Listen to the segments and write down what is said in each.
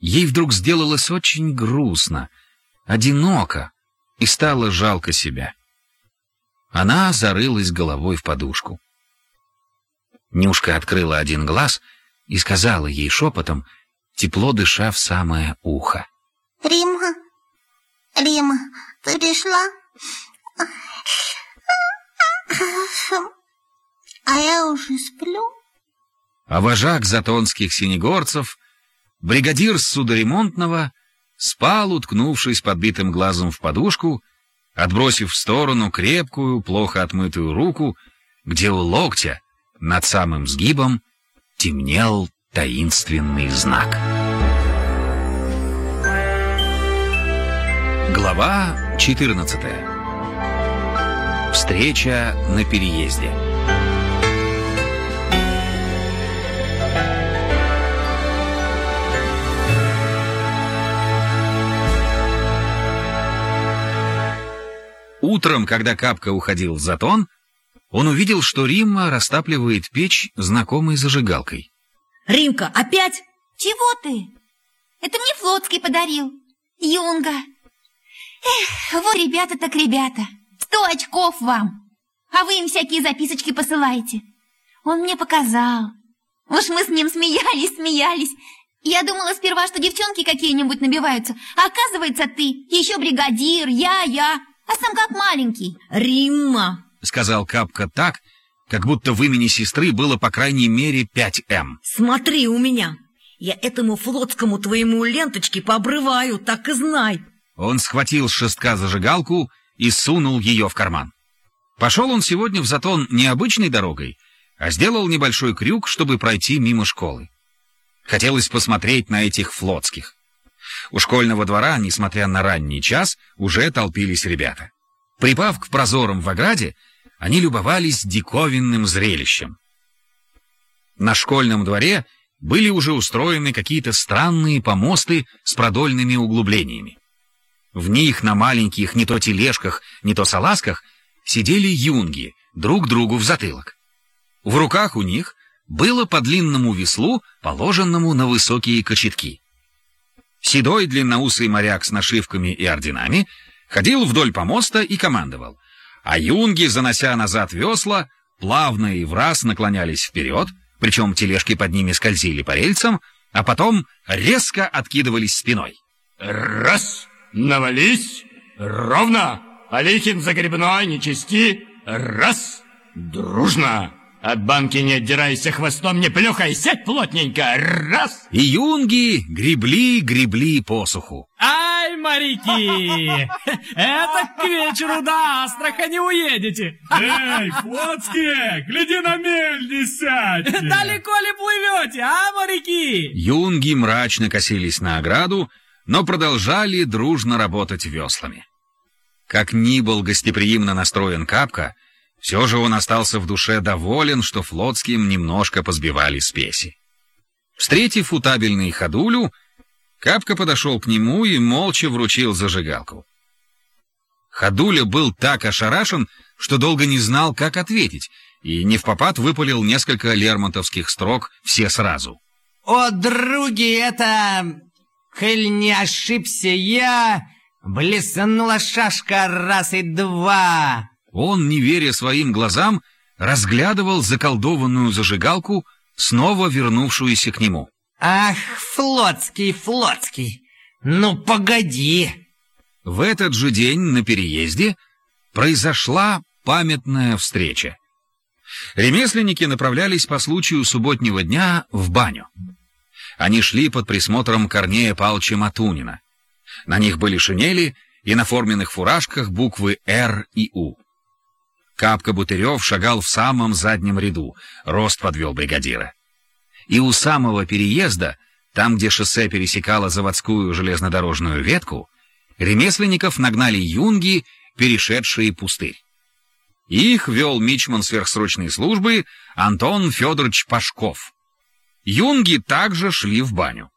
Ей вдруг сделалось очень грустно, одиноко, и стало жалко себя. Она зарылась головой в подушку. Нюшка открыла один глаз и сказала ей шепотом, тепло дыша в самое ухо. «Рима, Рима, ты пришла? А я уже сплю». А вожак затонских синегорцев, бригадир судоремонтного, спал, уткнувшись подбитым глазом в подушку, отбросив в сторону крепкую, плохо отмытую руку, где у локтя, над самым сгибом, темнел таинственный знак. Глава 14. Встреча на переезде. Утром, когда Капка уходил в затон, он увидел, что Римма растапливает печь знакомой зажигалкой. Римка, опять? Чего ты? Это мне Флотский подарил. Юнга. Эх, вот ребята так ребята. Сто очков вам. А вы им всякие записочки посылаете. Он мне показал. Уж мы с ним смеялись, смеялись. Я думала сперва, что девчонки какие-нибудь набиваются. А оказывается, ты, еще бригадир, я, я. А сам как маленький. Римма, — сказал Капка так, как будто в имени сестры было по крайней мере 5М. смотри у меня. Я этому флотскому твоему ленточке пообрываю, так и знай. Он схватил с шестка зажигалку и сунул ее в карман. Пошел он сегодня в затон не обычной дорогой, а сделал небольшой крюк, чтобы пройти мимо школы. Хотелось посмотреть на этих флотских. У школьного двора, несмотря на ранний час, уже толпились ребята. Припав к прозорам в ограде, они любовались диковинным зрелищем. На школьном дворе были уже устроены какие-то странные помосты с продольными углублениями. В них на маленьких не то тележках, не то салазках сидели юнги, друг другу в затылок. В руках у них было по длинному веслу, положенному на высокие кочетки. Седой длинноусый моряк с нашивками и орденами ходил вдоль помоста и командовал — а юнги, занося назад весла, плавно и в раз наклонялись вперед, причем тележки под ними скользили по рельсам, а потом резко откидывались спиной. «Раз! Навались! Ровно! Алихин загребной, не чисти! Раз! Дружно!» От банки не отдирайся хвостом, не плюхай, сядь плотненько, раз! И юнги гребли, гребли посуху. Ай, моряки! Это к вечеру до Астрахани уедете. Эй, флотские, гляди на мель, не сядьте! Далеко ли плывете, а, моряки? Юнги мрачно косились на ограду, но продолжали дружно работать веслами. Как ни был гостеприимно настроен Капка, все же он остался в душе доволен, что флотским немножко позбивали спеси. Встретив утабельный ходулю, Капка подошел к нему и молча вручил зажигалку. Ходуля был так ошарашен, что долго не знал, как ответить, и не в попад выпалил несколько лермонтовских строк все сразу. «О, други, это... Коль не ошибся я, блеснула шашка раз и два!» Он, не веря своим глазам, разглядывал заколдованную зажигалку, снова вернувшуюся к нему. «Ах, Флотский, Флотский, ну погоди!» В этот же день на переезде произошла памятная встреча. Ремесленники направлялись по случаю субботнего дня в баню. Они шли под присмотром Корнея Палча Матунина. На них были шинели и на форменных фуражках буквы «Р» и «У». Капка Бутырев шагал в самом заднем ряду, рост подвел бригадира. И у самого переезда, там, где шоссе пересекало заводскую железнодорожную ветку, ремесленников нагнали юнги, перешедшие пустырь. Их вел мичман сверхсрочной службы Антон Федорович Пашков. Юнги также шли в баню.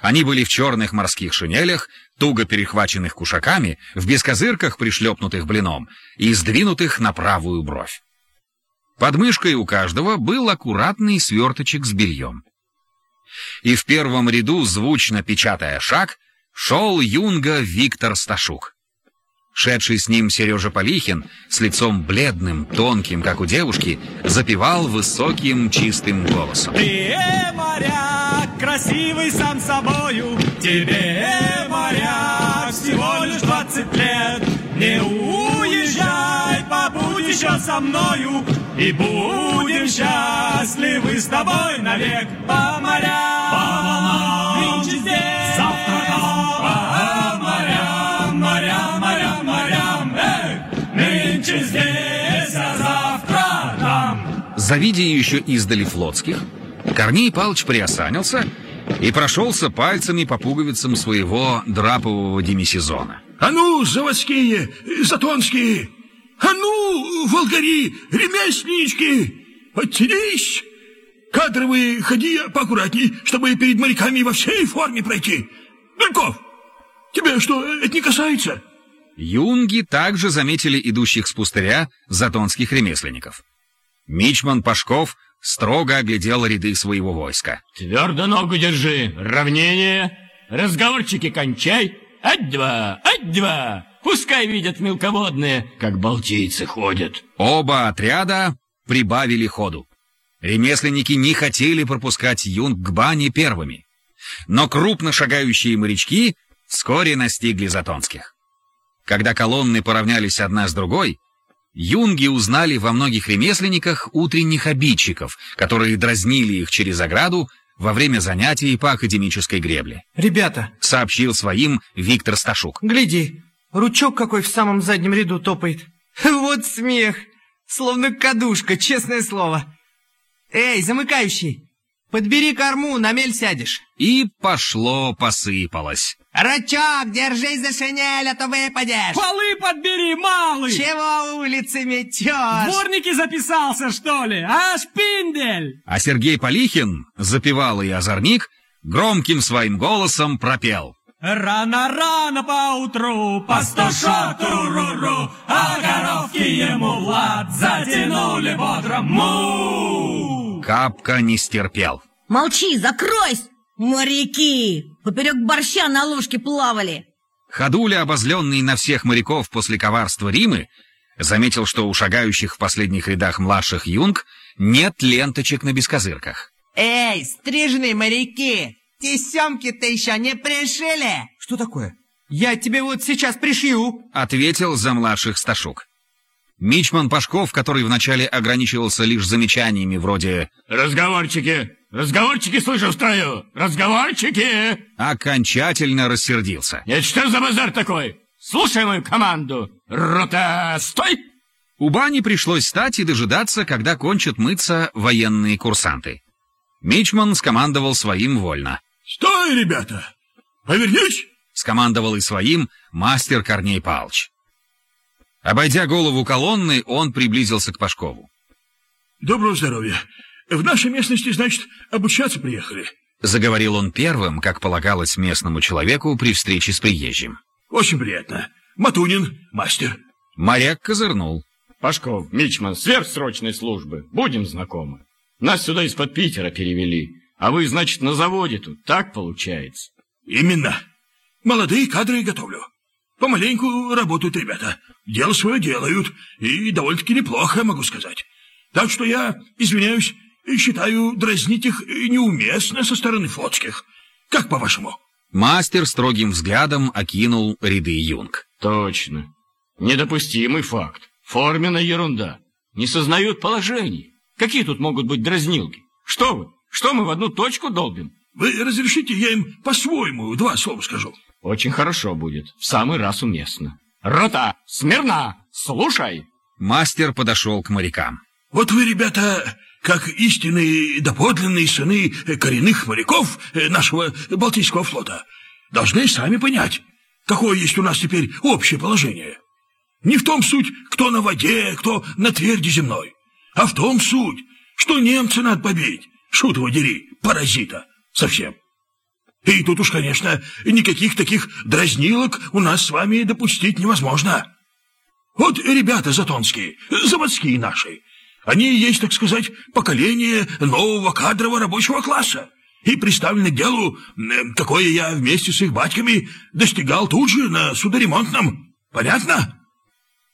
Они были в черных морских шинелях, туго перехваченных кушаками, в бескозырках, пришлепнутых блином, и сдвинутых на правую бровь. Под мышкой у каждого был аккуратный сверточек с бельем. И в первом ряду, звучно печатая шаг, шел юнга Виктор Сташук. Шедший с ним Сережа Полихин, с лицом бледным, тонким, как у девушки, запевал высоким чистым голосом. Ты, моряк, красивый сам собою, тебе, моряк, всего лишь двадцать лет. Не уезжай, побудь еще со мною, и будем счастливы с тобой навек. По морям, по волнам, нынче здесь, завтра там, по морям, морям, морям, морям, эх, нынче здесь, а завтра там. Завидя еще издали флотских, Корней Палыч приосанился и прошелся пальцами по пуговицам своего драпового демисезона. А ну, заводские, затонские! А ну, волгари, ремесленнички! Подтянись! Кадровые, ходи поаккуратней, чтобы перед моряками во всей форме пройти. Бельков, тебе что, это не касается? Юнги также заметили идущих с пустыря затонских ремесленников. Мичман Пашков строго оглядел ряды своего войска. Твердо ногу держи, равнение, разговорчики кончай. Ать-два, ать-два, пускай видят мелководные, как балтийцы ходят. Оба отряда прибавили ходу. Ремесленники не хотели пропускать юнг к бане первыми. Но крупно шагающие морячки вскоре настигли Затонских. Когда колонны поравнялись одна с другой, юнги узнали во многих ремесленниках утренних обидчиков, которые дразнили их через ограду во время занятий по академической гребле, Ребята, сообщил своим Виктор Сташук. гляди, ручок какой в самом заднем ряду топает. Вот смех, словно кадушка, честное слово. Эй, замыкающий, подбери корму, на мель сядешь. И пошло-посыпалось. Рачок, держись за шинель, а то выпадешь. Полы подбери, малый! Чего улицы метешь? Дворники записался, что ли? А, шпиндель? А Сергей Полихин, запевалый озорник, громким своим голосом пропел. Рано-рано поутру пастуша туруру, а коровки ему Влад затянули бодро му. Капка не стерпел. Молчи, закройся! Моряки! Поперек борща на ложке плавали. Ходуля, обозленный на всех моряков после коварства Римы, заметил, что у шагающих в последних рядах младших юнг нет ленточек на бескозырках. Эй, стрижные моряки, тесемки-то еще не пришили? Что такое? Я тебе вот сейчас пришью. Ответил за младших Сташук. Мичман Пашков, который вначале ограничивался лишь замечаниями вроде Разговорчики, разговорчики, слышу в строю, разговорчики! окончательно рассердился. Это что за базар такой? Слушай мою команду. Рота, стой! У бани пришлось стать и дожидаться, когда кончат мыться военные курсанты. Мичман скомандовал своим вольно. Стой, ребята! Повернись! Скомандовал и своим мастер Корней Палч. Обойдя голову колонны, он приблизился к Пашкову. Доброго здоровья. В нашей местности, значит, обучаться приехали. Заговорил он первым, как полагалось местному человеку при встрече с приезжим. Очень приятно. Матунин, мастер. Моряк козырнул. Пашков, Мичман, сверхсрочной службы. Будем знакомы. Нас сюда из-под Питера перевели. А вы, значит, на заводе тут. Так получается. Именно. Молодые кадры готовлю. Помаленьку работают ребята. Дело свое делают. И довольно-таки неплохо, могу сказать. Так что я, извиняюсь, считаю дразнить их неуместно со стороны флотских. Как по-вашему? Мастер строгим взглядом окинул ряды юнг. Точно. Недопустимый факт. Форменная ерунда. Не сознают положений. Какие тут могут быть дразнилки? Что вы? Что мы в одну точку долбим? Вы разрешите, я им по-своему два слова скажу. Очень хорошо будет. В самый раз уместно. Рота, смирно, слушай. Мастер подошел к морякам. Вот вы, ребята, как истинные доподлинные сыны коренных моряков нашего Балтийского флота, должны сами понять, какое есть у нас теперь общее положение. Не в том суть, кто на воде, кто на тверди земной, а в том суть, что немца надо побить, шут его дери, паразита, совсем. И тут уж, конечно, никаких таких дразнилок у нас с вами допустить невозможно. Вот ребята затонские, заводские наши, они есть, так сказать, поколение нового кадрового рабочего класса. и приставлены к делу, какое я вместе с их батьками достигал тут же на судоремонтном. Понятно?